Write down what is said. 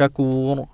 الشكور